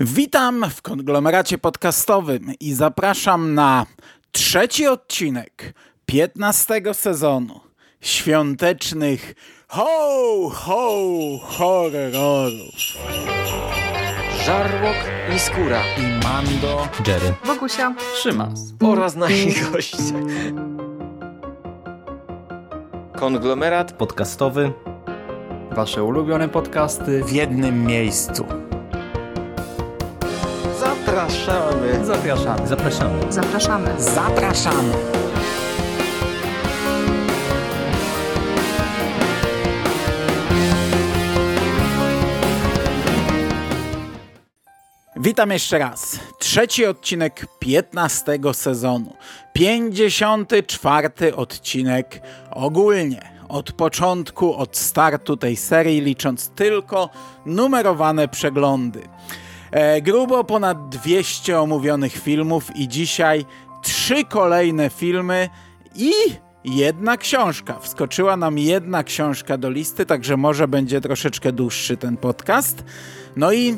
Witam w konglomeracie podcastowym i zapraszam na trzeci odcinek 15 sezonu świątecznych ho, ho, horrorów. Żarłok i Skóra I Mando, Jerry. Bogusia. Szymas. oraz nasi goście. Konglomerat Podcastowy. Wasze ulubione podcasty. w jednym miejscu. Zapraszamy. Zapraszamy. Zapraszamy. Zapraszamy. Zapraszamy. Witam jeszcze raz. Trzeci odcinek 15 sezonu. 54 odcinek ogólnie. Od początku, od startu tej serii, licząc tylko numerowane przeglądy. E, grubo ponad 200 omówionych filmów i dzisiaj trzy kolejne filmy i jedna książka. Wskoczyła nam jedna książka do listy, także może będzie troszeczkę dłuższy ten podcast. No i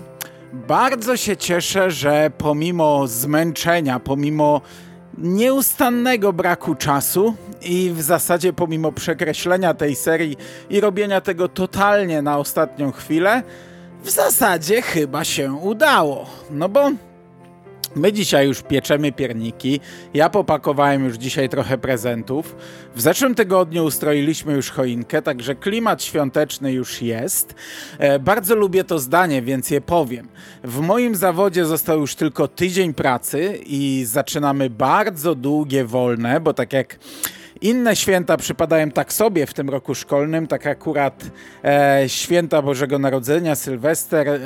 bardzo się cieszę, że pomimo zmęczenia, pomimo nieustannego braku czasu i w zasadzie pomimo przekreślenia tej serii i robienia tego totalnie na ostatnią chwilę, w zasadzie chyba się udało. No bo my dzisiaj już pieczemy pierniki. Ja popakowałem już dzisiaj trochę prezentów. W zeszłym tygodniu ustroiliśmy już choinkę, także klimat świąteczny już jest. E, bardzo lubię to zdanie, więc je powiem. W moim zawodzie został już tylko tydzień pracy i zaczynamy bardzo długie wolne, bo tak jak inne święta przypadają tak sobie w tym roku szkolnym, tak akurat e, święta Bożego Narodzenia, Sylwester, e,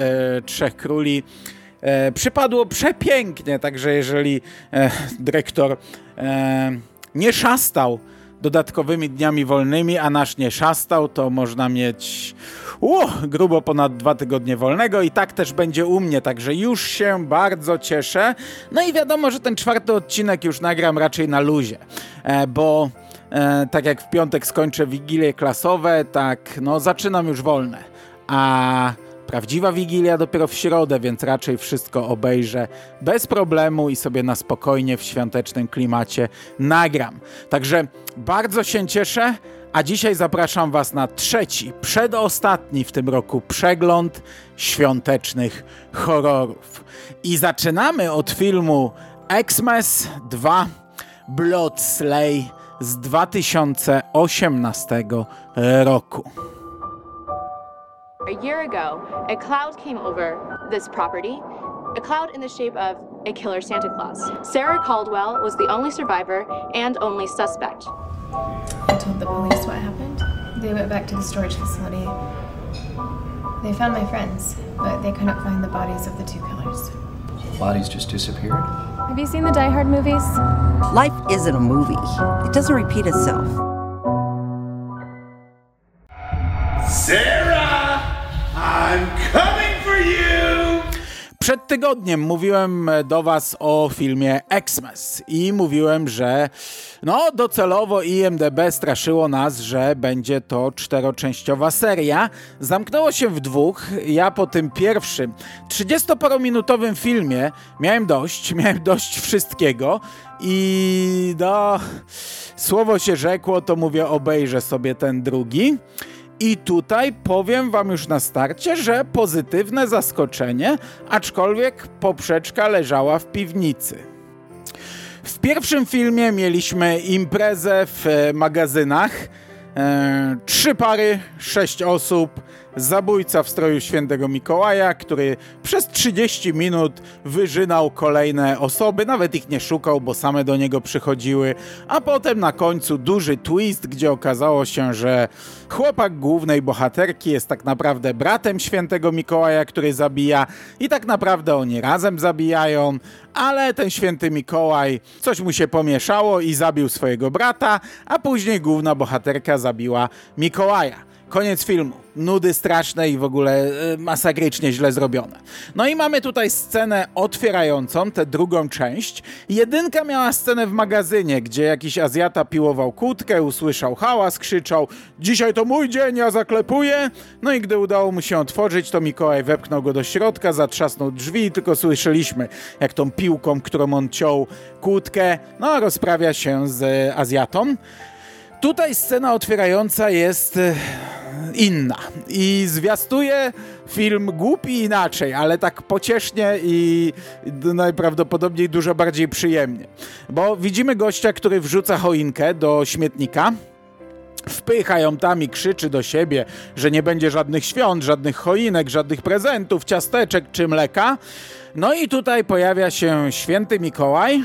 Trzech Króli e, przypadło przepięknie, także jeżeli e, dyrektor e, nie szastał dodatkowymi dniami wolnymi, a nasz nie szastał, to można mieć u, grubo ponad dwa tygodnie wolnego i tak też będzie u mnie, także już się bardzo cieszę. No i wiadomo, że ten czwarty odcinek już nagram raczej na luzie, e, bo e, tak jak w piątek skończę wigilie klasowe, tak no zaczynam już wolne, a prawdziwa wigilia dopiero w środę, więc raczej wszystko obejrzę bez problemu i sobie na spokojnie w świątecznym klimacie nagram. Także bardzo się cieszę, a dzisiaj zapraszam Was na trzeci, przedostatni w tym roku przegląd świątecznych horrorów. I zaczynamy od filmu Xmas 2 Blood Slay z 2018 roku. A year ago, a cloud came over this property, a cloud in the shape of a killer Santa Claus. Sarah Caldwell was the only survivor and only suspect. I told the police what happened. They went back to the storage facility. They found my friends, but they couldn't find the bodies of the two killers. Bodies just disappeared. Have you seen the Die Hard movies? Life isn't a movie. It doesn't repeat itself. Sarah, I'm coming for you! Przed tygodniem mówiłem do Was o filmie Xmas i mówiłem, że no docelowo IMDB straszyło nas, że będzie to czteroczęściowa seria. Zamknęło się w dwóch. Ja po tym pierwszym 30-parominutowym filmie miałem dość, miałem dość wszystkiego i no słowo się rzekło, to mówię obejrzę sobie ten drugi. I tutaj powiem Wam już na starcie, że pozytywne zaskoczenie, aczkolwiek poprzeczka leżała w piwnicy. W pierwszym filmie mieliśmy imprezę w e, magazynach. E, trzy pary, sześć osób, zabójca w stroju świętego Mikołaja, który przez 30 minut wyżynał kolejne osoby, nawet ich nie szukał, bo same do niego przychodziły, a potem na końcu duży twist, gdzie okazało się, że chłopak głównej bohaterki jest tak naprawdę bratem świętego Mikołaja, który zabija i tak naprawdę oni razem zabijają, ale ten święty Mikołaj coś mu się pomieszało i zabił swojego brata, a później główna bohaterka zabiła Mikołaja. Koniec filmu. Nudy straszne i w ogóle y, masakrycznie źle zrobione. No i mamy tutaj scenę otwierającą, tę drugą część. Jedynka miała scenę w magazynie, gdzie jakiś Azjata piłował kłódkę, usłyszał hałas, krzyczał dzisiaj to mój dzień, ja zaklepuję. No i gdy udało mu się otworzyć, to Mikołaj wepchnął go do środka, zatrzasnął drzwi tylko słyszeliśmy, jak tą piłką, którą on ciął kłódkę, no rozprawia się z Azjatą. Tutaj scena otwierająca jest e, inna i zwiastuje film głupi inaczej, ale tak pociesznie i najprawdopodobniej dużo bardziej przyjemnie. Bo widzimy gościa, który wrzuca choinkę do śmietnika, wpycha ją tam i krzyczy do siebie, że nie będzie żadnych świąt, żadnych choinek, żadnych prezentów, ciasteczek czy mleka. No i tutaj pojawia się święty Mikołaj,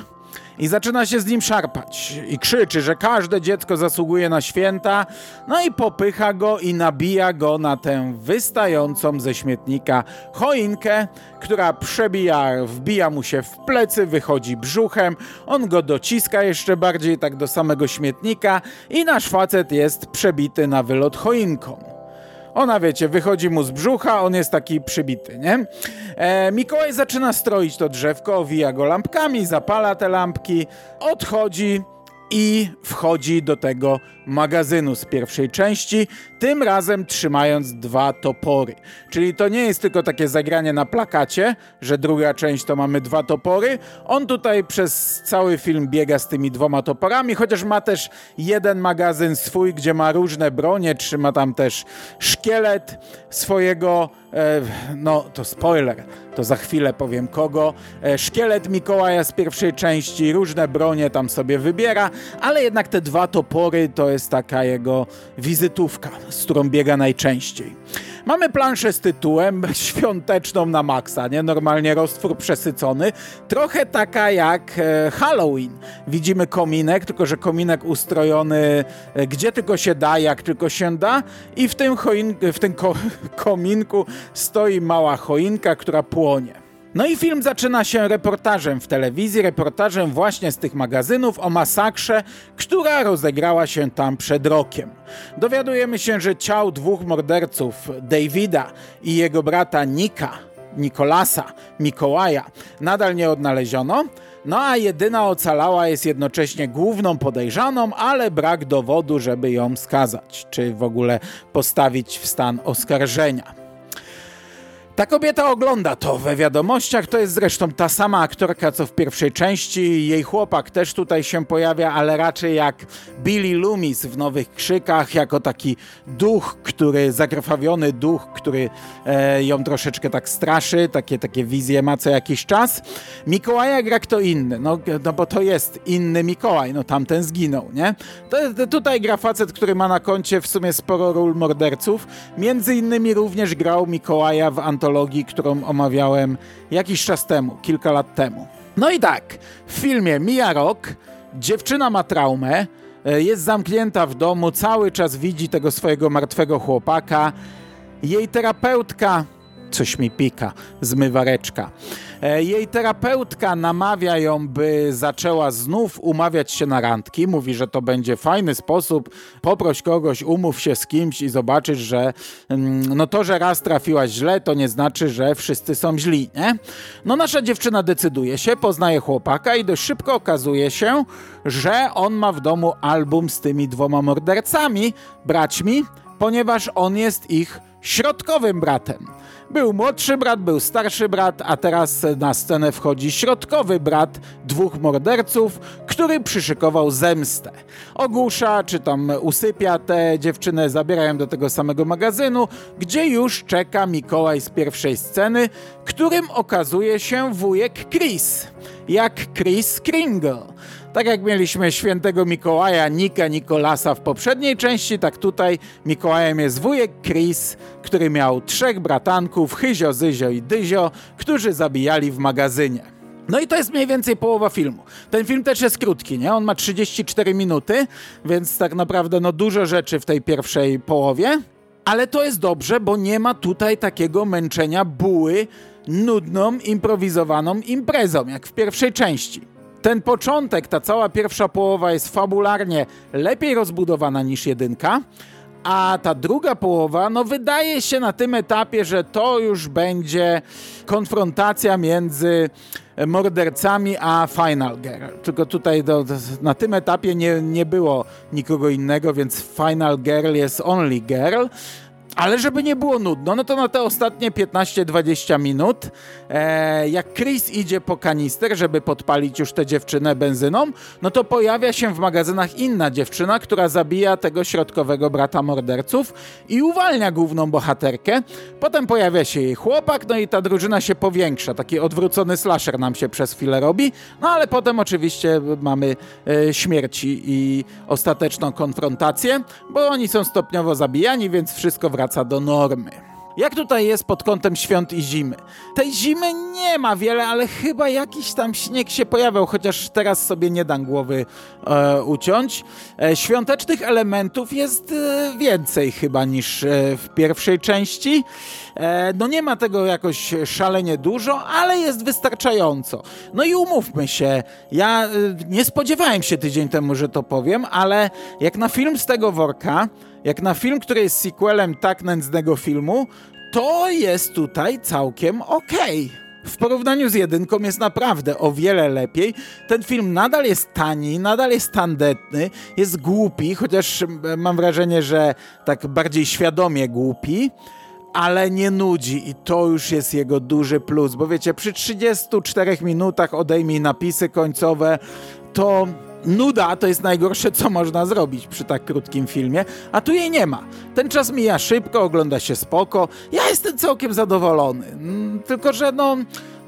i zaczyna się z nim szarpać i krzyczy, że każde dziecko zasługuje na święta, no i popycha go i nabija go na tę wystającą ze śmietnika choinkę, która przebija, wbija mu się w plecy, wychodzi brzuchem, on go dociska jeszcze bardziej tak do samego śmietnika i nasz facet jest przebity na wylot choinką. Ona, wiecie, wychodzi mu z brzucha, on jest taki przybity, nie? E, Mikołaj zaczyna stroić to drzewko, owija go lampkami, zapala te lampki, odchodzi i wchodzi do tego magazynu z pierwszej części, tym razem trzymając dwa topory. Czyli to nie jest tylko takie zagranie na plakacie, że druga część to mamy dwa topory. On tutaj przez cały film biega z tymi dwoma toporami, chociaż ma też jeden magazyn swój, gdzie ma różne bronie, trzyma tam też szkielet swojego, e, no to spoiler, to za chwilę powiem kogo. E, szkielet Mikołaja z pierwszej części, różne bronie tam sobie wybiera, ale jednak te dwa topory to jest taka jego wizytówka, z którą biega najczęściej. Mamy planszę z tytułem świąteczną na maksa, nie? Normalnie roztwór przesycony. Trochę taka jak e, Halloween. Widzimy kominek, tylko że kominek ustrojony e, gdzie tylko się da, jak tylko się da i w tym, choin, w tym ko kominku stoi mała choinka, która płonie. No i film zaczyna się reportażem w telewizji, reportażem właśnie z tych magazynów o masakrze, która rozegrała się tam przed rokiem. Dowiadujemy się, że ciał dwóch morderców, Davida i jego brata Nika, Nikolasa, Mikołaja, nadal nie odnaleziono, no a jedyna ocalała jest jednocześnie główną podejrzaną, ale brak dowodu, żeby ją skazać, czy w ogóle postawić w stan oskarżenia. Ta kobieta ogląda to we wiadomościach, to jest zresztą ta sama aktorka co w pierwszej części, jej chłopak też tutaj się pojawia, ale raczej jak Billy Loomis w Nowych Krzykach, jako taki duch, który, zakrwawiony duch, który e, ją troszeczkę tak straszy, takie, takie wizje ma co jakiś czas. Mikołaja gra kto inny, no, no bo to jest inny Mikołaj, no tamten zginął, nie? To, to tutaj gra facet, który ma na koncie w sumie sporo ról morderców, między innymi również grał Mikołaja w antologii antologii, którą omawiałem jakiś czas temu, kilka lat temu. No i tak, w filmie mija rok, dziewczyna ma traumę, e, jest zamknięta w domu, cały czas widzi tego swojego martwego chłopaka. Jej terapeutka, coś mi pika, zmywareczka jej terapeutka namawia ją, by zaczęła znów umawiać się na randki. Mówi, że to będzie fajny sposób. Poproś kogoś, umów się z kimś i zobaczysz, że mm, no to, że raz trafiłaś źle, to nie znaczy, że wszyscy są źli, nie? No nasza dziewczyna decyduje się, poznaje chłopaka i dość szybko okazuje się, że on ma w domu album z tymi dwoma mordercami, braćmi, ponieważ on jest ich środkowym bratem. Był młodszy brat, był starszy brat, a teraz na scenę wchodzi środkowy brat dwóch morderców, który przyszykował zemstę. Ogłusza, czy tam usypia tę dziewczynę, zabierają do tego samego magazynu, gdzie już czeka Mikołaj z pierwszej sceny, którym okazuje się wujek Chris, jak Chris Kringle. Tak jak mieliśmy świętego Mikołaja Nika Nikolasa w poprzedniej części, tak tutaj Mikołajem jest wujek Chris, który miał trzech bratanków, Hyzio, Zyzio i Dyzio, którzy zabijali w magazynie. No i to jest mniej więcej połowa filmu. Ten film też jest krótki, nie? On ma 34 minuty, więc tak naprawdę no dużo rzeczy w tej pierwszej połowie. Ale to jest dobrze, bo nie ma tutaj takiego męczenia buły nudną, improwizowaną imprezą, jak w pierwszej części. Ten początek, ta cała pierwsza połowa jest fabularnie lepiej rozbudowana niż jedynka, A ta druga połowa, no wydaje się na tym etapie, że to już będzie konfrontacja między mordercami a Final Girl. Tylko tutaj do, na tym etapie nie, nie było nikogo innego, więc Final Girl jest Only Girl. Ale żeby nie było nudno, no to na te ostatnie 15-20 minut, e, jak Chris idzie po kanister, żeby podpalić już tę dziewczynę benzyną, no to pojawia się w magazynach inna dziewczyna, która zabija tego środkowego brata morderców i uwalnia główną bohaterkę. Potem pojawia się jej chłopak, no i ta drużyna się powiększa. Taki odwrócony slasher nam się przez chwilę robi, no ale potem oczywiście mamy e, śmierci i ostateczną konfrontację, bo oni są stopniowo zabijani, więc wszystko wraca wraca do normy. Jak tutaj jest pod kątem świąt i zimy? Tej zimy nie ma wiele, ale chyba jakiś tam śnieg się pojawiał, chociaż teraz sobie nie dam głowy e, uciąć. E, świątecznych elementów jest e, więcej chyba niż e, w pierwszej części. E, no nie ma tego jakoś szalenie dużo, ale jest wystarczająco. No i umówmy się, ja e, nie spodziewałem się tydzień temu, że to powiem, ale jak na film z tego worka, jak na film, który jest sequelem tak nędznego filmu, to jest tutaj całkiem okej. Okay. W porównaniu z jedynką jest naprawdę o wiele lepiej. Ten film nadal jest tani, nadal jest tandetny, jest głupi, chociaż mam wrażenie, że tak bardziej świadomie głupi ale nie nudzi i to już jest jego duży plus, bo wiecie, przy 34 minutach odejmij napisy końcowe, to nuda to jest najgorsze, co można zrobić przy tak krótkim filmie, a tu jej nie ma. Ten czas mija szybko, ogląda się spoko. Ja jestem całkiem zadowolony. Mm, tylko, że no,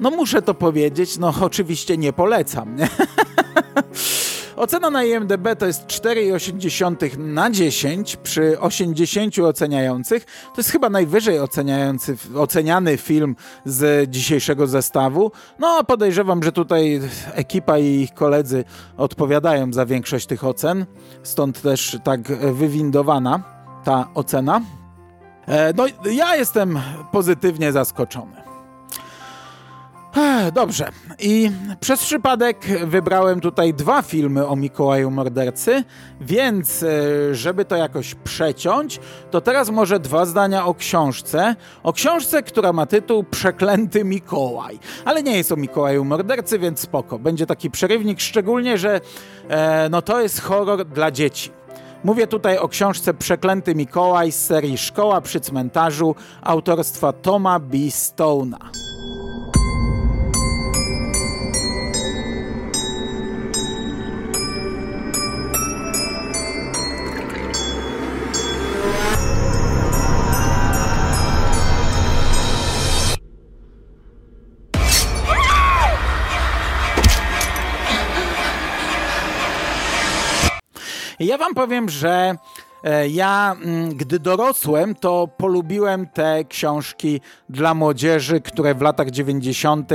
no muszę to powiedzieć, no oczywiście nie polecam, nie? Ocena na IMDB to jest 4,8 na 10 przy 80 oceniających. To jest chyba najwyżej oceniający, oceniany film z dzisiejszego zestawu. No podejrzewam, że tutaj ekipa i ich koledzy odpowiadają za większość tych ocen. Stąd też tak wywindowana ta ocena. E, no, ja jestem pozytywnie zaskoczony. Dobrze. I przez przypadek wybrałem tutaj dwa filmy o Mikołaju Mordercy, więc e, żeby to jakoś przeciąć, to teraz może dwa zdania o książce. O książce, która ma tytuł Przeklęty Mikołaj. Ale nie jest o Mikołaju Mordercy, więc spoko. Będzie taki przerywnik, szczególnie, że e, no to jest horror dla dzieci. Mówię tutaj o książce Przeklęty Mikołaj z serii Szkoła przy cmentarzu autorstwa Toma B. Stone'a. Ja wam powiem, że e, ja, mm, gdy dorosłem, to polubiłem te książki dla młodzieży, które w latach 90.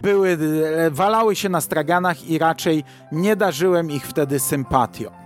były, e, walały się na straganach i raczej nie darzyłem ich wtedy sympatią.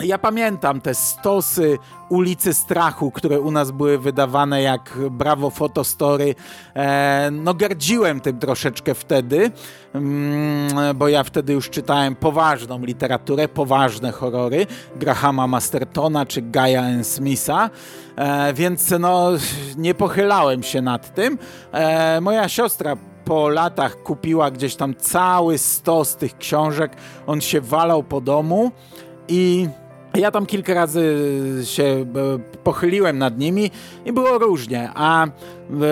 Ja pamiętam te stosy ulicy Strachu, które u nas były wydawane jak Bravo Fotostory. E, no gardziłem tym troszeczkę wtedy, mm, bo ja wtedy już czytałem poważną literaturę, poważne horrory Grahama Mastertona czy Gaia N. Smitha, e, więc no nie pochylałem się nad tym. E, moja siostra po latach kupiła gdzieś tam cały stos tych książek. On się walał po domu i ja tam kilka razy się e, pochyliłem nad nimi i było różnie, a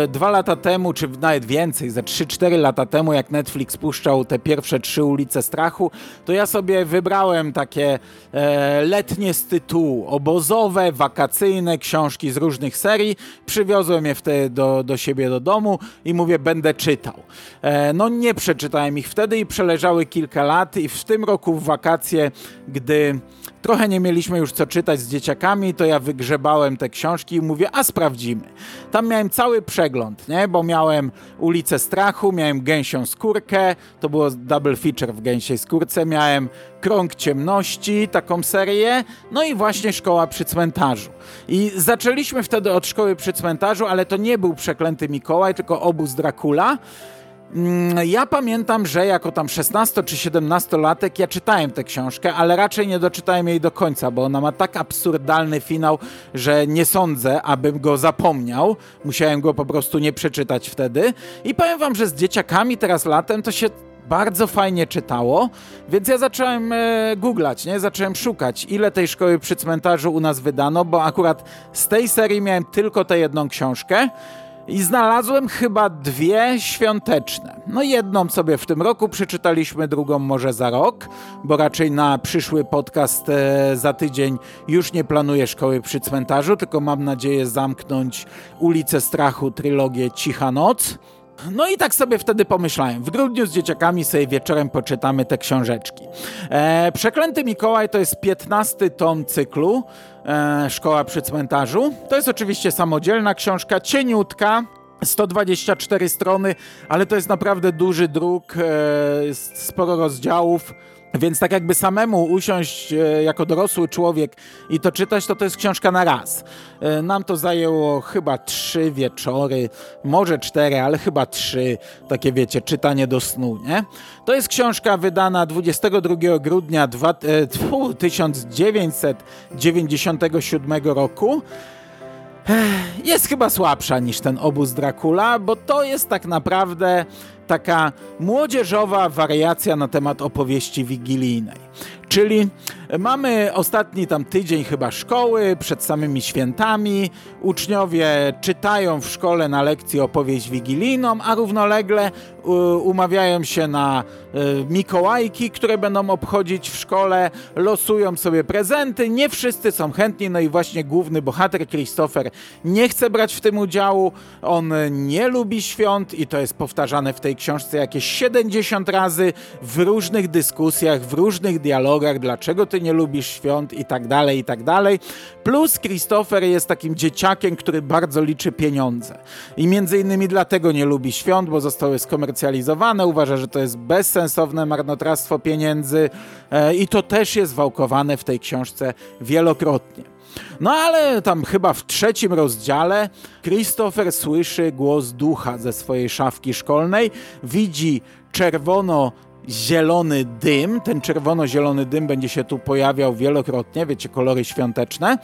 dwa lata temu, czy nawet więcej, za 3-4 lata temu, jak Netflix puszczał te pierwsze trzy ulice strachu, to ja sobie wybrałem takie e, letnie z tytułu, obozowe, wakacyjne książki z różnych serii, przywiozłem je wtedy do, do siebie do domu i mówię, będę czytał. E, no nie przeczytałem ich wtedy i przeleżały kilka lat i w tym roku w wakacje, gdy trochę nie mieliśmy już co czytać z dzieciakami, to ja wygrzebałem te książki i mówię, a sprawdzimy. Tam miałem cały przegląd, nie? bo miałem Ulicę Strachu, miałem Gęsią Skórkę, to było double feature w Gęsiej Skórce, miałem Krąg Ciemności, taką serię, no i właśnie Szkoła przy cmentarzu. I zaczęliśmy wtedy od Szkoły przy cmentarzu, ale to nie był Przeklęty Mikołaj, tylko Obóz Dracula. Mm, Ja pamiętam, że jako tam 16 czy 17 latek ja czytałem tę książkę, ale raczej nie doczytałem jej do końca, bo ona ma tak absurdalny finał, że nie sądzę, abym go zapomniał. Musiałem go po prostu nie przeczytać wtedy. I powiem wam, że z dzieciakami teraz latem to się bardzo fajnie czytało, więc ja zacząłem e, googlać, nie? Zacząłem szukać, ile tej szkoły przy cmentarzu u nas wydano, bo akurat z tej serii miałem tylko tę jedną książkę. I znalazłem chyba dwie świąteczne. No jedną sobie w tym roku przeczytaliśmy, drugą może za rok, bo raczej na przyszły podcast e, za tydzień już nie planuję szkoły przy cmentarzu, tylko mam nadzieję zamknąć ulicę strachu, trylogię Cicha Noc. No i tak sobie wtedy pomyślałem. W grudniu z dzieciakami sobie wieczorem poczytamy te książeczki. E, Przeklęty Mikołaj to jest 15 tom cyklu e, Szkoła przy cmentarzu. To jest oczywiście samodzielna książka, cieniutka. 124 strony, ale to jest naprawdę duży druk, e, sporo rozdziałów. Więc tak jakby samemu usiąść e, jako dorosły człowiek i to czytać, to to jest książka na raz. E, Nam to zajęło chyba trzy wieczory, może cztery, ale chyba trzy, takie wiecie, czytanie do snu, nie? To jest książka wydana 22 grudnia dwa, e, tfu, 1997 roku. Jest chyba słabsza niż ten obóz Dracula, bo to jest tak naprawdę taka młodzieżowa wariacja na temat opowieści wigilijnej. Czyli mamy ostatni tam tydzień chyba szkoły, przed samymi świętami. Uczniowie czytają w szkole na lekcji opowieść wigilijną, a równolegle umawiają się na y, Mikołajki, które będą obchodzić w szkole, losują sobie prezenty. Nie wszyscy są chętni, no i właśnie główny bohater Christopher nie chce brać w tym udziału. On nie lubi świąt i to jest powtarzane w tej książce jakieś 70 razy w różnych dyskusjach, w różnych dialogach, dlaczego ty nie lubisz świąt i tak dalej, i tak dalej. Plus Christopher jest takim dzieciakiem, który bardzo liczy pieniądze. I między innymi dlatego nie lubi świąt, bo zostały skomercjalizowane, uważa, że to jest bezsensowne marnotrawstwo pieniędzy e, i to też jest wałkowane w tej książce wielokrotnie. No ale tam chyba w trzecim rozdziale Christopher słyszy głos ducha ze swojej szafki szkolnej, widzi czerwono zielony dym. Ten czerwono-zielony dym będzie się tu pojawiał wielokrotnie, wiecie, kolory świąteczne.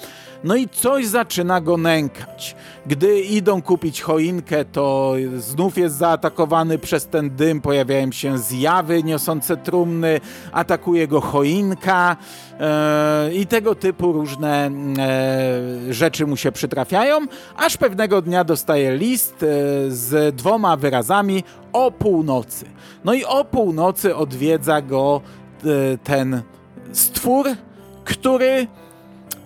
No i coś zaczyna go nękać. Gdy idą kupić choinkę, to znów jest zaatakowany przez ten dym, pojawiają się zjawy niosące trumny, atakuje go choinka i tego typu różne e, rzeczy mu się przytrafiają, aż pewnego dnia dostaje list e, z dwoma wyrazami o północy. No i o północy odwiedza go e, ten stwór, który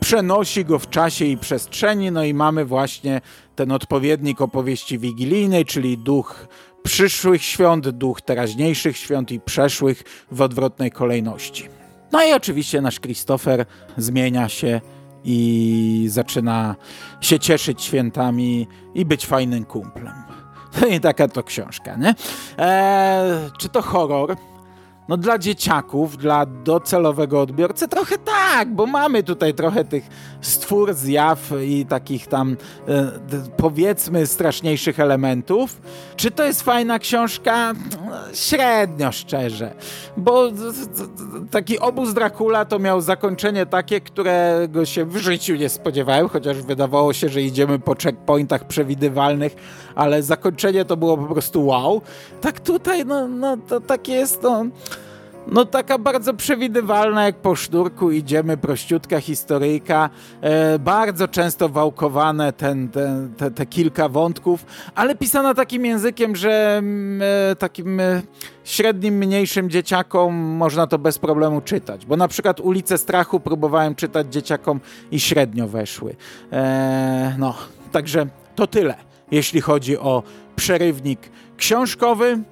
przenosi go w czasie i przestrzeni, no i mamy właśnie ten odpowiednik opowieści wigilijnej, czyli duch przyszłych świąt, duch teraźniejszych świąt i przeszłych w odwrotnej kolejności. No i oczywiście nasz Christopher zmienia się i zaczyna się cieszyć świętami i być fajnym kumplem. I taka to książka, nie? Eee, czy to horror? No dla dzieciaków, dla docelowego odbiorcy trochę tak, bo mamy tutaj trochę tych stwór, zjaw i takich tam e, powiedzmy straszniejszych elementów. Czy to jest fajna książka? No, Średnio szczerze, bo taki obóz Dracula to miał zakończenie takie, którego się w życiu nie spodziewałem, chociaż wydawało się, że idziemy po checkpointach przewidywalnych, ale zakończenie to było po prostu wow. Tak tutaj, no, no to takie jest, no... No taka bardzo przewidywalna jak po sznurku idziemy, prościutka historyjka, e, bardzo często wałkowane ten, ten, te, te kilka wątków, ale pisana takim językiem, że mm, e, takim e, średnim, mniejszym dzieciakom można to bez problemu czytać, bo na przykład Ulicę Strachu próbowałem czytać dzieciakom i średnio weszły. E, no, także to tyle, jeśli chodzi o przerywnik książkowy.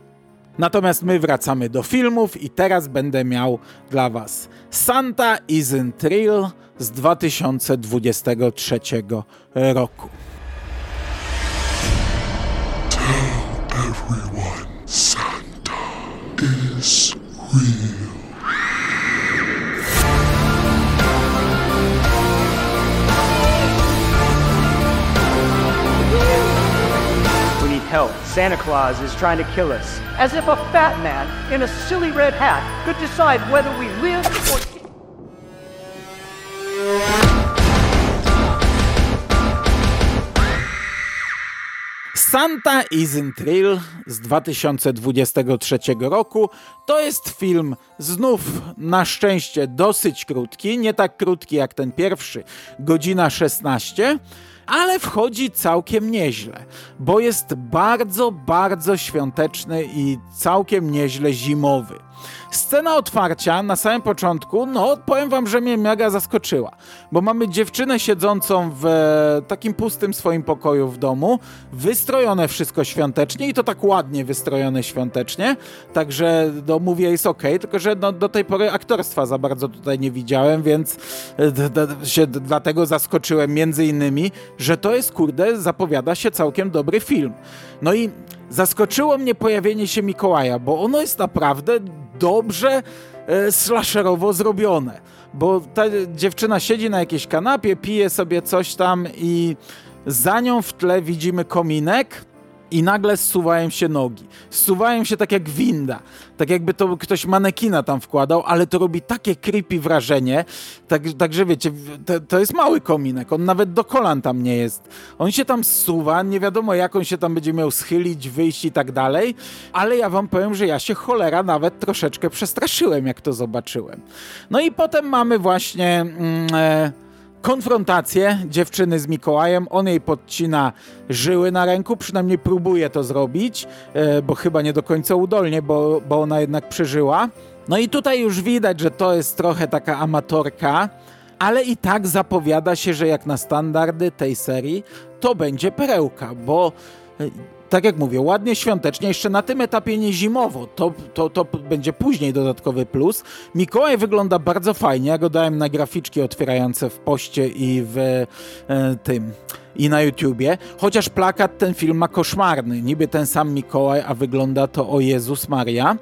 Natomiast my wracamy do filmów i teraz będę miał dla Was Santa Isn't Real z 2023 roku. Everyone, Santa is real. Help. Santa Claus is trying to kill us. As if a fat man in a silly red hat could decide whether we live or. Santa Isn't Real z 2023 roku to jest film znów na szczęście dosyć krótki, nie tak krótki jak ten pierwszy, godzina 16, ale wchodzi całkiem nieźle, bo jest bardzo, bardzo świąteczny i całkiem nieźle zimowy. Scena otwarcia na samym początku, no powiem wam, że mnie mega zaskoczyła, bo mamy dziewczynę siedzącą w e, takim pustym swoim pokoju w domu, wystrojone wszystko świątecznie i to tak ładnie wystrojone świątecznie, także no mówię jest ok, tylko że no, do tej pory aktorstwa za bardzo tutaj nie widziałem, więc e, się dlatego zaskoczyłem między innymi, że to jest kurde, zapowiada się całkiem dobry film. No i zaskoczyło mnie pojawienie się Mikołaja, bo ono jest naprawdę dobrze e, slasherowo zrobione. Bo ta dziewczyna siedzi na jakiejś kanapie, pije sobie coś tam i za nią w tle widzimy kominek i nagle zsuwają się nogi. Zsuwają się tak jak winda. Tak jakby to ktoś manekina tam wkładał, ale to robi takie creepy wrażenie. Tak, także wiecie, to, to jest mały kominek. On nawet do kolan tam nie jest. On się tam zsuwa, nie wiadomo jak on się tam będzie miał schylić, wyjść i tak dalej. Ale ja wam powiem, że ja się cholera nawet troszeczkę przestraszyłem, jak to zobaczyłem. No i potem mamy właśnie... Mm, e, konfrontację dziewczyny z Mikołajem. On jej podcina żyły na ręku, przynajmniej próbuje to zrobić, e, bo chyba nie do końca udolnie, bo, bo ona jednak przeżyła. No i tutaj już widać, że to jest trochę taka amatorka, ale i tak zapowiada się, że jak na standardy tej serii, to będzie perełka, bo e, tak jak mówię, ładnie świątecznie, jeszcze na tym etapie nie zimowo, to, to, to będzie później dodatkowy plus. Mikołaj wygląda bardzo fajnie, ja go dałem na graficzki otwierające w poście i w e, tym i na YouTubie, chociaż plakat ten film ma koszmarny, niby ten sam Mikołaj, a wygląda to o Jezus Maria.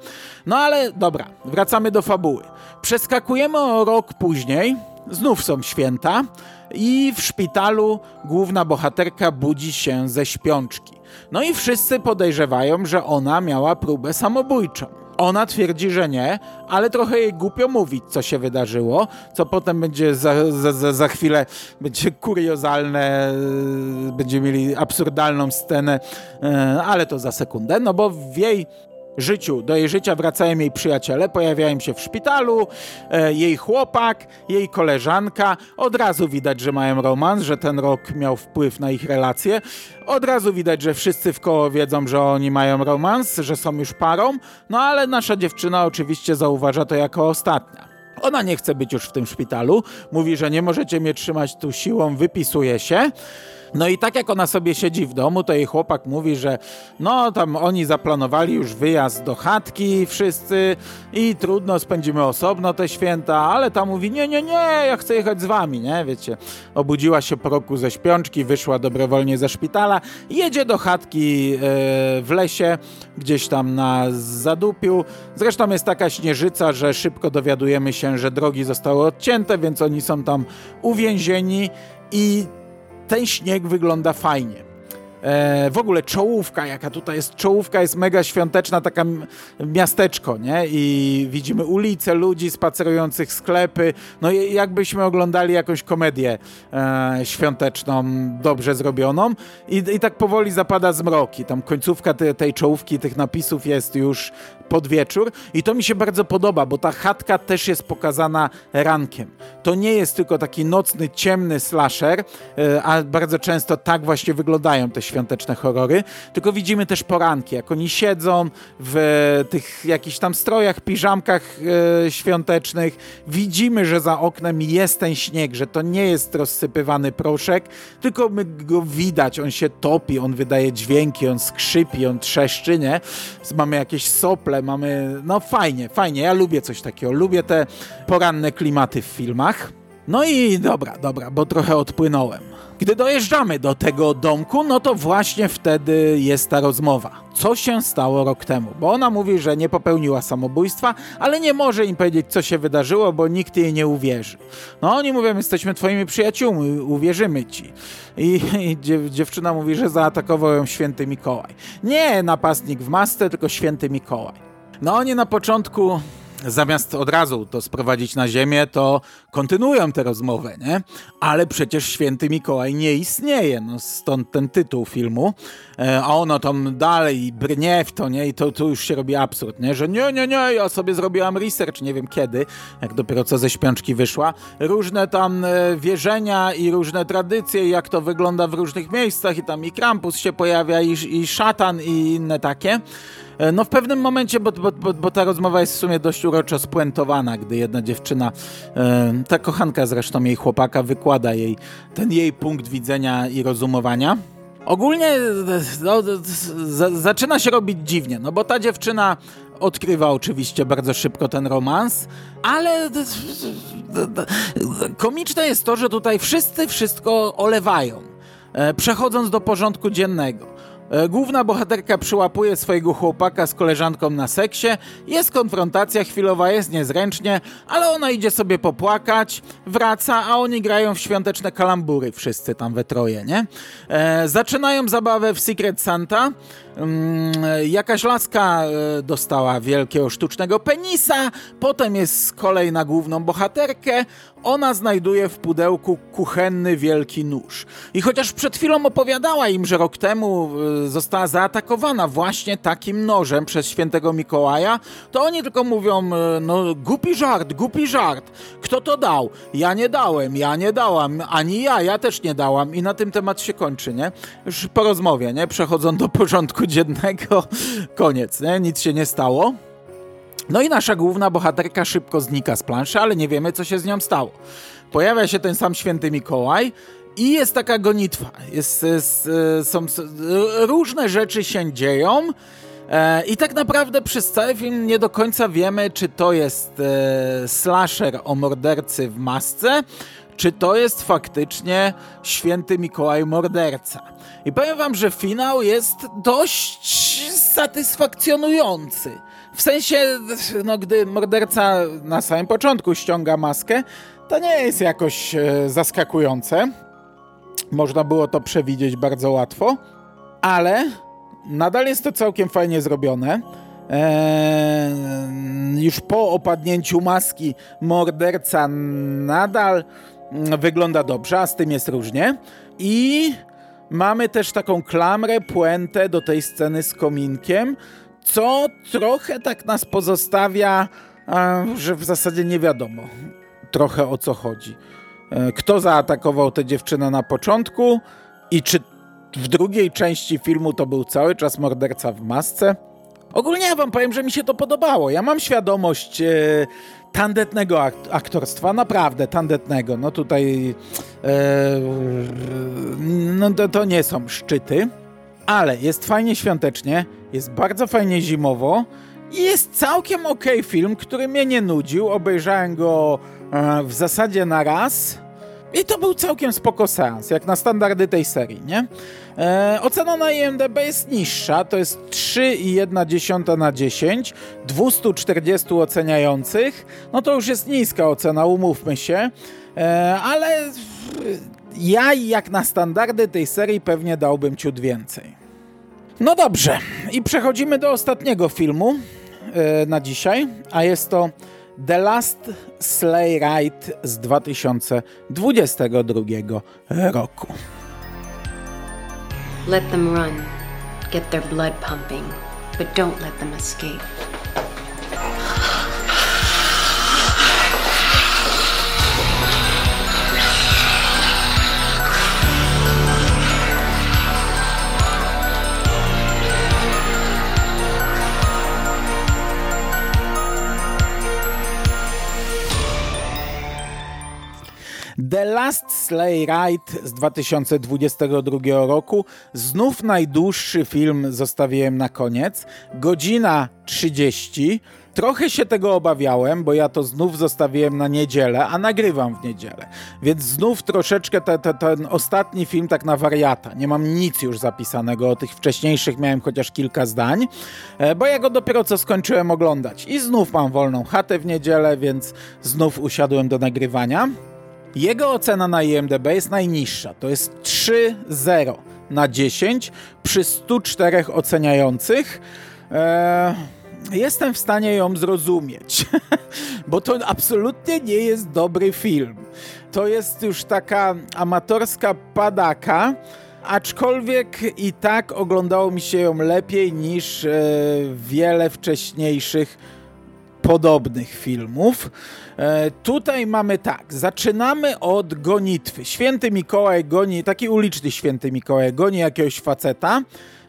No ale dobra, wracamy do fabuły. Przeskakujemy o rok później, znów są święta i w szpitalu główna bohaterka budzi się ze śpiączki. No i wszyscy podejrzewają, że ona miała próbę samobójczą. Ona twierdzi, że nie, ale trochę jej głupio mówić, co się wydarzyło, co potem będzie za, za, za chwilę będzie kuriozalne, będziemy mieli absurdalną scenę, e, ale to za sekundę, no bo w jej życiu, do jej życia wracają jej przyjaciele, pojawiają się w szpitalu, e, jej chłopak, jej koleżanka. Od razu widać, że mają romans, że ten rok miał wpływ na ich relacje. Od razu widać, że wszyscy w koło wiedzą, że oni mają romans, że są już parą. No ale nasza dziewczyna oczywiście zauważa to jako ostatnia. Ona nie chce być już w tym szpitalu, mówi, że nie możecie mnie trzymać tu siłą, wypisuje się. No i tak jak ona sobie siedzi w domu, to jej chłopak mówi, że no tam oni zaplanowali już wyjazd do chatki wszyscy i trudno, spędzimy osobno te święta, ale ta mówi nie, nie, nie, ja chcę jechać z wami, nie, wiecie. Obudziła się po roku ze śpiączki, wyszła dobrowolnie ze szpitala, jedzie do chatki yy, w lesie, gdzieś tam na zadupiu. Zresztą jest taka śnieżyca, że szybko dowiadujemy się, że drogi zostały odcięte, więc oni są tam uwięzieni i ten śnieg wygląda fajnie. E, w ogóle czołówka, jaka tutaj jest czołówka, jest mega świąteczna, taka miasteczko, nie? I widzimy ulice, ludzi spacerujących, sklepy. No jakbyśmy oglądali jakąś komedię e, świąteczną, dobrze zrobioną. I, I tak powoli zapada zmroki. Tam końcówka te, tej czołówki, tych napisów jest już pod wieczór i to mi się bardzo podoba, bo ta chatka też jest pokazana rankiem. To nie jest tylko taki nocny, ciemny slasher, e, a bardzo często tak właśnie wyglądają te świąteczne horrory, tylko widzimy też poranki, jak oni siedzą w tych jakichś tam strojach, piżamkach e, świątecznych. Widzimy, że za oknem jest ten śnieg, że to nie jest rozsypywany proszek, tylko my go widać, on się topi, on wydaje dźwięki, on skrzypi, on trzeszczy, nie? Mamy jakieś sople, mamy... No fajnie, fajnie, ja lubię coś takiego, lubię te poranne klimaty w filmach. No i dobra, dobra, bo trochę odpłynąłem. Gdy dojeżdżamy do tego domku, no to właśnie wtedy jest ta rozmowa. Co się stało rok temu? Bo ona mówi, że nie popełniła samobójstwa, ale nie może im powiedzieć, co się wydarzyło, bo nikt jej nie uwierzy. No oni mówią, jesteśmy twoimi przyjaciółmi, uwierzymy ci. I, i dziew, dziewczyna mówi, że zaatakował ją święty Mikołaj. Nie napastnik w masce, tylko święty Mikołaj. No oni na początku zamiast od razu to sprowadzić na ziemię, to kontynuują tę rozmowę, nie? Ale przecież święty Mikołaj nie istnieje, no stąd ten tytuł filmu. E, a ono tam dalej brnie w to, nie? I to, to już się robi absurd, nie? Że nie, nie, nie, ja sobie zrobiłam research, nie wiem kiedy, jak dopiero co ze śpiączki wyszła. Różne tam e, wierzenia i różne tradycje, jak to wygląda w różnych miejscach i tam i Krampus się pojawia i, i szatan i inne takie. E, no w pewnym momencie, bo, bo, bo, bo, ta rozmowa jest w sumie dość uroczo spuentowana, gdy jedna dziewczyna, e, ta kochanka zresztą jej chłopaka, wykłada jej ten jej punkt widzenia i rozumowania. Ogólnie no, zaczyna się robić dziwnie, no bo ta dziewczyna odkrywa oczywiście bardzo szybko ten romans, ale komiczne jest to, że tutaj wszyscy wszystko olewają, e, przechodząc do porządku dziennego. E, główna bohaterka przyłapuje swojego chłopaka z koleżanką na seksie, jest konfrontacja chwilowa, jest niezręcznie, ale ona idzie sobie popłakać, wraca, a oni grają w świąteczne kalambury, wszyscy tam we troje, nie? E, zaczynają zabawę w Secret Santa, jakaś laska e, dostała wielkiego sztucznego penisa, potem jest kolej na główną bohaterkę, ona znajduje w pudełku kuchenny wielki nóż. I chociaż przed chwilą opowiadała im, że rok temu y, została zaatakowana właśnie takim nożem przez świętego Mikołaja, to oni tylko mówią, y, no głupi żart, głupi żart. Kto to dał? Ja nie dałem, ja nie dałam, ani ja, ja też nie dałam. I na tym temat się kończy, nie? Już po rozmowie, nie? Przechodząc do porządku dziennego, koniec, nie? Nic się nie stało. No i nasza główna bohaterka szybko znika z planszy, ale nie wiemy, co się z nią stało. Pojawia się ten sam święty Mikołaj i jest taka gonitwa. Jest, jest, e, są, różne rzeczy się dzieją. E, I tak naprawdę przez cały film nie do końca wiemy, czy to jest e, slasher o mordercy w masce, czy to jest faktycznie święty Mikołaj morderca. I powiem wam, że finał jest dość satysfakcjonujący. W sensie, no gdy morderca na samym początku ściąga maskę, to nie jest jakoś e, zaskakujące. Można było to przewidzieć bardzo łatwo, ale nadal jest to całkiem fajnie zrobione. Eee, już po opadnięciu maski morderca nadal wygląda dobrze, a z tym jest różnie. I mamy też taką klamrę, puentę do tej sceny z kominkiem, co trochę tak nas pozostawia, że w zasadzie nie wiadomo trochę o co chodzi. E, kto zaatakował tę dziewczynę na początku i czy w drugiej części filmu to był cały czas morderca w masce? Ogólnie ja wam powiem, że mi się to podobało. Ja mam świadomość e, tandetnego ak aktorstwa, naprawdę tandetnego. No tutaj e, no to, to nie są szczyty, ale jest fajnie świątecznie, jest bardzo fajnie zimowo i jest całkiem ok film, który mnie nie nudził. Obejrzałem go e, w zasadzie na raz. I to był całkiem spoko seans, jak na standardy tej serii, nie? E, ocena na IMDB jest niższa, to jest 3,1 na 10, 240 oceniających, no to już jest niska ocena, umówmy się, e, ale ja jak na standardy tej serii pewnie dałbym ciut więcej. No dobrze, i przechodzimy do ostatniego filmu e, na dzisiaj, a jest to The Last Sleigh Ride z 2022 roku. Let them run, get their blood pumping, but don't let them escape. The Last Sleigh Ride z 2022 roku. Znów najdłuższy film zostawiłem na koniec. Godzina 30. Trochę się tego obawiałem, bo ja to znów zostawiłem na niedzielę, a nagrywam w niedzielę. Więc znów troszeczkę te, te, ten ostatni film tak na wariata. Nie mam nic już zapisanego, o tych wcześniejszych miałem chociaż kilka zdań, e, bo ja go dopiero co skończyłem oglądać. I znów mam wolną chatę w niedzielę, więc znów usiadłem do nagrywania. Jego ocena na IMDb jest najniższa. To jest 3,0 na 10 przy 104 oceniających. Eee, jestem w stanie ją zrozumieć, bo to absolutnie nie jest dobry film. To jest już taka amatorska padaka, aczkolwiek i tak oglądało mi się ją lepiej niż e, wiele wcześniejszych podobnych filmów. E, tutaj mamy tak, zaczynamy od gonitwy. Święty Mikołaj goni, taki uliczny Święty Mikołaj goni jakiegoś faceta,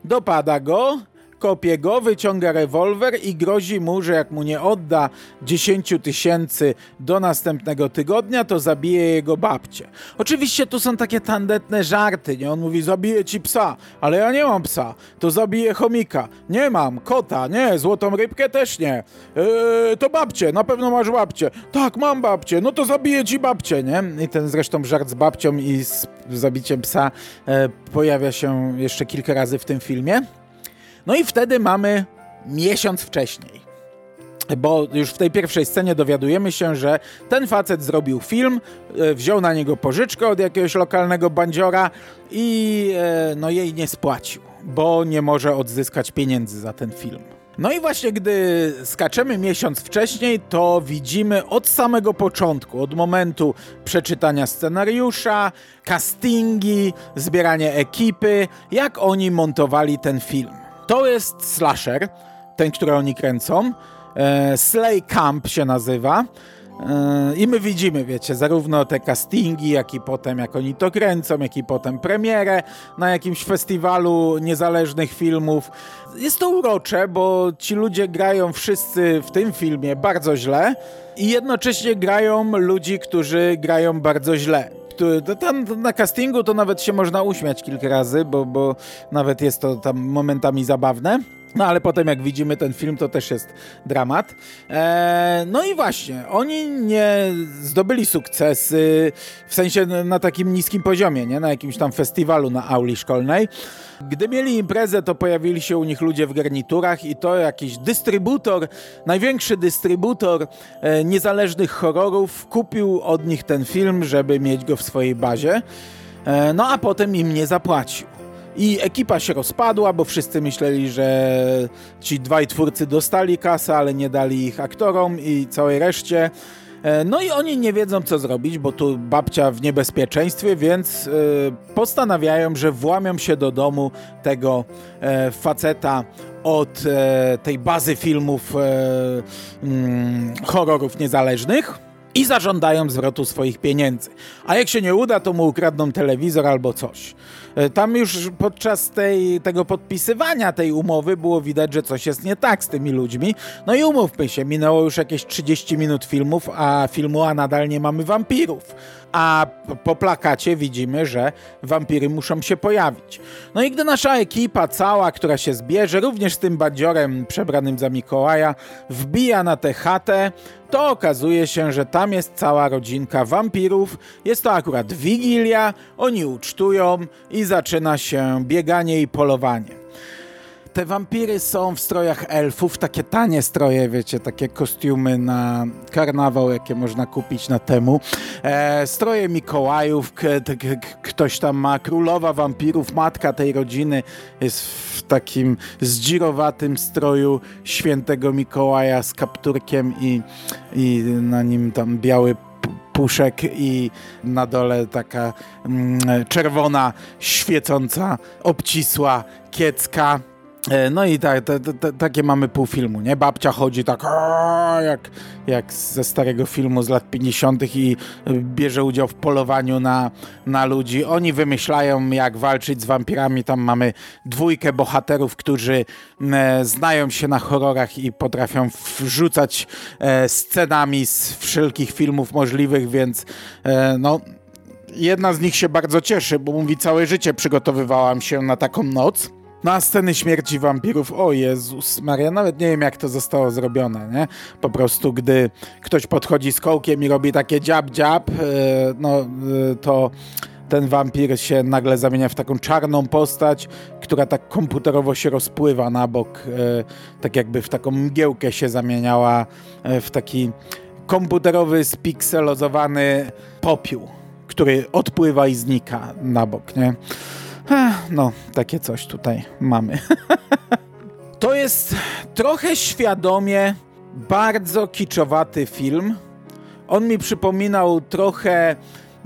dopada go, kopie wyciąga rewolwer i grozi mu, że jak mu nie odda 10 tysięcy do następnego tygodnia, to zabije jego babcię. Oczywiście tu są takie tandetne żarty, nie? On mówi, zabiję ci psa, ale ja nie mam psa, to zabiję chomika. Nie mam, kota, nie, złotą rybkę też nie. Yy, to babcie, na pewno masz babcię. Tak, mam babcię, no to zabiję ci babcię, nie? I ten zresztą żart z babcią i z zabiciem psa e, pojawia się jeszcze kilka razy w tym filmie. No i wtedy mamy miesiąc wcześniej. Bo już w tej pierwszej scenie dowiadujemy się, że ten facet zrobił film, e, wziął na niego pożyczkę od jakiegoś lokalnego bandziora i e, no jej nie spłacił, bo nie może odzyskać pieniędzy za ten film. No i właśnie gdy skaczemy miesiąc wcześniej, to widzimy od samego początku, od momentu przeczytania scenariusza, castingi, zbieranie ekipy, jak oni montowali ten film. To jest slasher, ten, który oni kręcą. E, Slay Camp się nazywa. E, I my widzimy, wiecie, zarówno te castingi, jak i potem, jak oni to kręcą, jak i potem premierę na jakimś festiwalu niezależnych filmów. Jest to urocze, bo ci ludzie grają wszyscy w tym filmie bardzo źle i jednocześnie grają ludzi, którzy grają bardzo źle tam na castingu to nawet się można uśmiać kilka razy, bo, bo nawet jest to tam momentami zabawne. No ale potem jak widzimy ten film, to też jest dramat. Eee, no i właśnie, oni nie zdobyli sukcesy, w sensie na takim niskim poziomie, nie? Na jakimś tam festiwalu na auli szkolnej. Gdy mieli imprezę, to pojawili się u nich ludzie w garniturach i to jakiś dystrybutor, największy dystrybutor e, niezależnych horrorów kupił od nich ten film, żeby mieć go w swojej bazie. E, no a potem im nie zapłacił. I ekipa się rozpadła, bo wszyscy myśleli, że ci dwaj twórcy dostali kasę, ale nie dali ich aktorom i całej reszcie. E, no i oni nie wiedzą, co zrobić, bo tu babcia w niebezpieczeństwie, więc e, postanawiają, że włamią się do domu tego e, faceta od tej bazy filmów mm, horrorów niezależnych i zażądają zwrotu swoich pieniędzy. A jak się nie uda, to mu ukradną telewizor albo coś. E, tam już podczas tej, tego podpisywania tej umowy było widać, że coś jest nie tak z tymi ludźmi. No i umówmy się, minęło już jakieś 30 minut filmów, a filmu, a nadal nie mamy wampirów. A po plakacie widzimy, że wampiry muszą się pojawić. No i gdy nasza ekipa cała, która się zbierze, również z tym badziorem przebranym za Mikołaja, wbija na tę chatę, to okazuje się, że tam jest cała rodzinka wampirów. Jest to akurat Wigilia, oni ucztują i zaczyna się bieganie i polowanie. Te wampiry są w strojach elfów, takie tanie stroje, wiecie, takie kostiumy na karnawał, jakie można kupić na temu. E, stroje Mikołajów, ktoś tam ma królowa wampirów, matka tej rodziny jest w takim zdzirowatym stroju świętego Mikołaja z kapturkiem i, i na nim tam biały puszek i na dole taka mm, czerwona, świecąca, obcisła kiecka. E, no i tak, takie mamy pół filmu, nie? Babcia chodzi tak jak, jak ze starego filmu z lat 50. i bierze udział w polowaniu na, na ludzi. Oni wymyślają, jak walczyć z wampirami. Tam mamy dwójkę bohaterów, którzy e, znają się na horrorach i potrafią wrzucać e, scenami z wszelkich filmów możliwych, więc e, no Jedna z nich się bardzo cieszy, bo mówi, całe życie przygotowywałam się na taką noc. Na sceny śmierci wampirów, o Jezus Maria, nawet nie wiem jak to zostało zrobione, nie? Po prostu gdy ktoś podchodzi z kołkiem i robi takie dziab dziab, no to ten wampir się nagle zamienia w taką czarną postać, która tak komputerowo się rozpływa na bok, tak jakby w taką mgiełkę się zamieniała, w taki komputerowy, spikselozowany popiół, który odpływa i znika na bok, nie? No, takie coś tutaj mamy. to jest trochę świadomie bardzo kiczowaty film. On mi przypominał trochę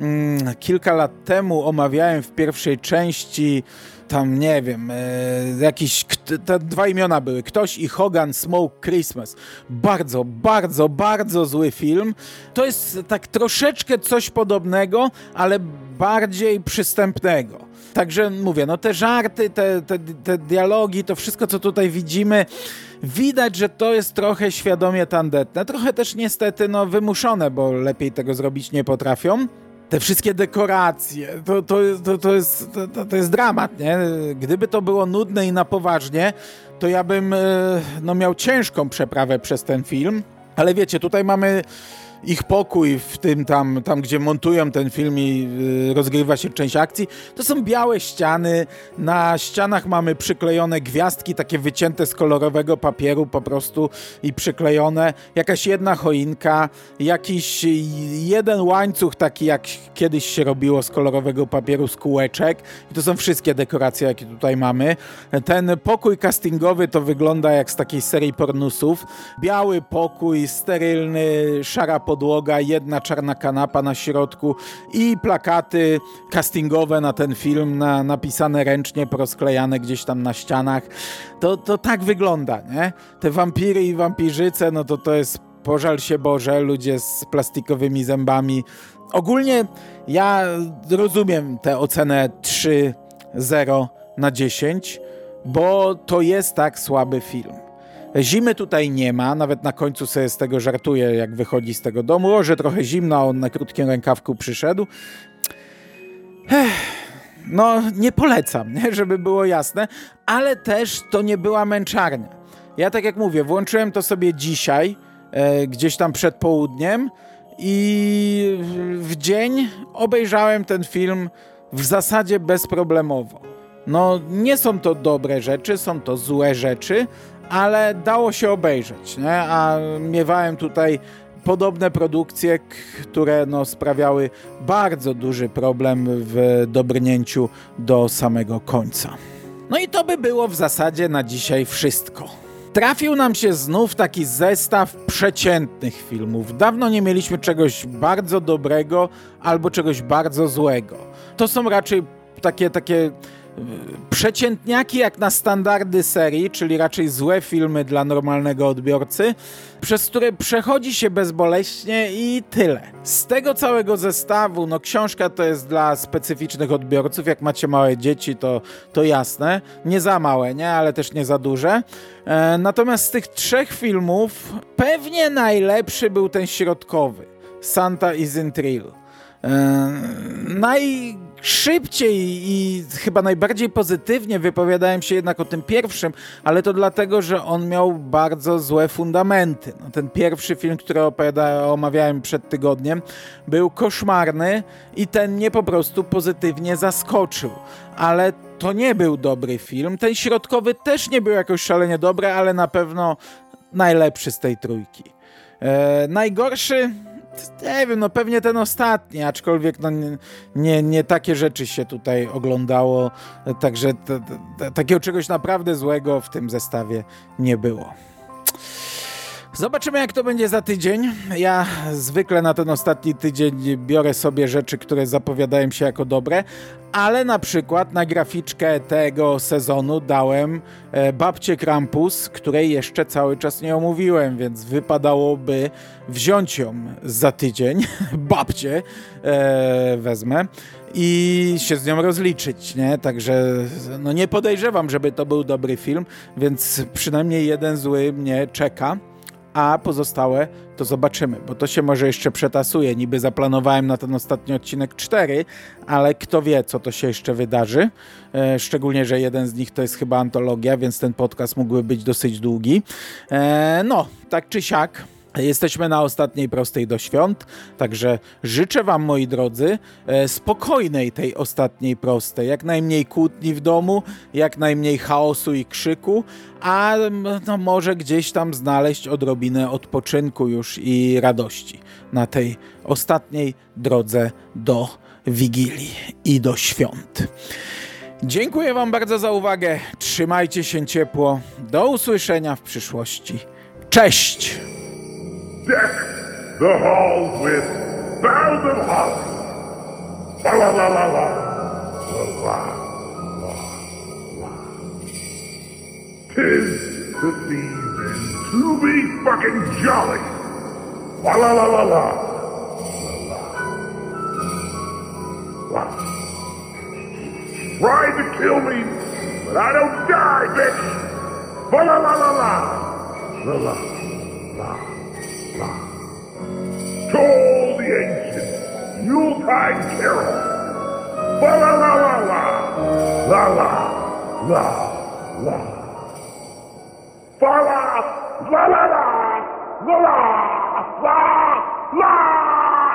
mm, kilka lat temu omawiałem w pierwszej części tam nie wiem, e, te dwa imiona były, ktoś i Hogan Smoke Christmas. Bardzo, bardzo, bardzo zły film. To jest tak troszeczkę coś podobnego, ale bardziej przystępnego. Także mówię, no te żarty, te, te, te dialogi, to wszystko, co tutaj widzimy, widać, że to jest trochę świadomie tandetne. Trochę też niestety no, wymuszone, bo lepiej tego zrobić nie potrafią te wszystkie dekoracje, to, to, to, to, jest, to, to jest dramat, nie? Gdyby to było nudne i na poważnie, to ja bym e, no, miał ciężką przeprawę przez ten film. Ale wiecie, tutaj mamy ich pokój w tym tam, tam gdzie montują ten film i y, rozgrywa się część akcji, to są białe ściany. Na ścianach mamy przyklejone gwiazdki, takie wycięte z kolorowego papieru po prostu i przyklejone. Jakaś jedna choinka, jakiś jeden łańcuch, taki jak kiedyś się robiło z kolorowego papieru, z kółeczek. I to są wszystkie dekoracje, jakie tutaj mamy. Ten pokój castingowy to wygląda jak z takiej serii pornusów. Biały pokój, sterylny, szara podłoga, jedna czarna kanapa na środku i plakaty castingowe na ten film, na, napisane ręcznie, porozklejane gdzieś tam na ścianach. To, to tak wygląda, nie? Te wampiry i wampirzyce, no to to jest pożal się Boże, ludzie z plastikowymi zębami. Ogólnie ja rozumiem tę ocenę 3-0 na 10, bo to jest tak słaby film. Zimy tutaj nie ma, nawet na końcu sobie z tego żartuje, jak wychodzi z tego domu. O, że trochę zimno, on na krótkim rękawku przyszedł. Ech, no, nie polecam, nie? żeby było jasne, ale też to nie była męczarnia. Ja tak jak mówię, włączyłem to sobie dzisiaj, e, gdzieś tam przed południem i w dzień obejrzałem ten film w zasadzie bezproblemowo. No, nie są to dobre rzeczy, są to złe rzeczy, ale dało się obejrzeć, nie? a miewałem tutaj podobne produkcje, które no, sprawiały bardzo duży problem w dobrnięciu do samego końca. No i to by było w zasadzie na dzisiaj wszystko. Trafił nam się znów taki zestaw przeciętnych filmów. Dawno nie mieliśmy czegoś bardzo dobrego albo czegoś bardzo złego. To są raczej takie, takie przeciętniaki jak na standardy serii, czyli raczej złe filmy dla normalnego odbiorcy, przez które przechodzi się bezboleśnie i tyle. Z tego całego zestawu, no książka to jest dla specyficznych odbiorców, jak macie małe dzieci, to, to jasne, nie za małe, nie, ale też nie za duże. E, natomiast z tych trzech filmów pewnie najlepszy był ten środkowy, Santa Isn't Real. E, naj szybciej i chyba najbardziej pozytywnie wypowiadałem się jednak o tym pierwszym, ale to dlatego, że on miał bardzo złe fundamenty. No, ten pierwszy film, który omawiałem przed tygodniem, był koszmarny i ten mnie po prostu pozytywnie zaskoczył. Ale to nie był dobry film. Ten środkowy też nie był jakoś szalenie dobry, ale na pewno najlepszy z tej trójki. E, najgorszy nie wiem, no pewnie ten ostatni, aczkolwiek no nie, nie, nie takie rzeczy się tutaj oglądało, także takiego czegoś naprawdę złego w tym zestawie nie było. Zobaczymy, jak to będzie za tydzień. Ja zwykle na ten ostatni tydzień biorę sobie rzeczy, które zapowiadają się jako dobre, ale na przykład na graficzkę tego sezonu dałem e, babcię Krampus, której jeszcze cały czas nie omówiłem, więc wypadałoby wziąć ją za tydzień. babcię e, wezmę i się z nią rozliczyć, nie? Także no nie podejrzewam, żeby to był dobry film, więc przynajmniej jeden zły mnie czeka a pozostałe to zobaczymy, bo to się może jeszcze przetasuje. Niby zaplanowałem na ten ostatni odcinek cztery, ale kto wie, co to się jeszcze wydarzy. E, szczególnie, że jeden z nich to jest chyba antologia, więc ten podcast mógłby być dosyć długi. E, no, tak czy siak. Jesteśmy na ostatniej prostej do świąt, także życzę Wam, moi drodzy, e, spokojnej tej ostatniej prostej. Jak najmniej kłótni w domu, jak najmniej chaosu i krzyku, a no, może gdzieś tam znaleźć odrobinę odpoczynku już i radości na tej ostatniej drodze do Wigilii i do świąt. Dziękuję Wam bardzo za uwagę. Trzymajcie się ciepło. Do usłyszenia w przyszłości. Cześć! Deck the halls with boughs of holly. La la la la la. La la la. Tis the season to be fucking jolly. La la la la la. Try to kill me, but I don't die, bitch. La la la la. La la. La. Toll the ancient Yuletide carol. La la la la la. La la la la. Fa la la la la la la la.